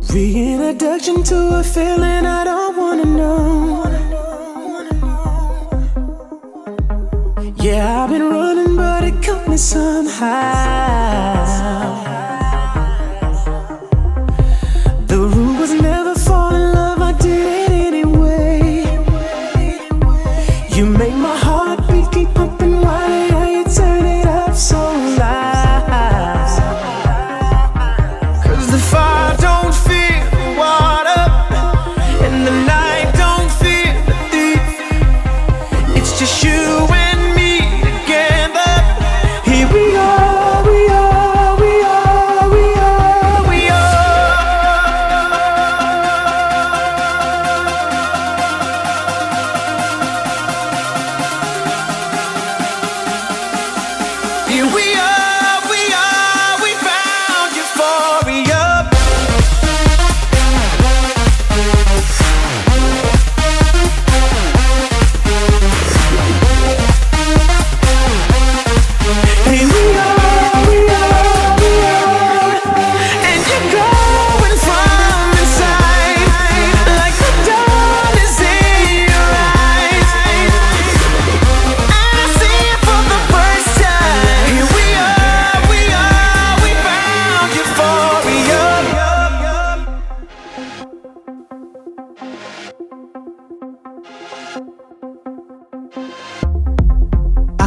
Reintroduction to a feeling I don't wanna know. Yeah, I've been running, but it caught me somehow.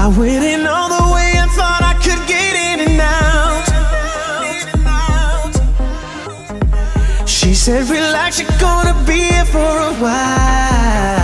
I went in all the way thought I could get in and out. She said, Relax, you're gonna be here for a while.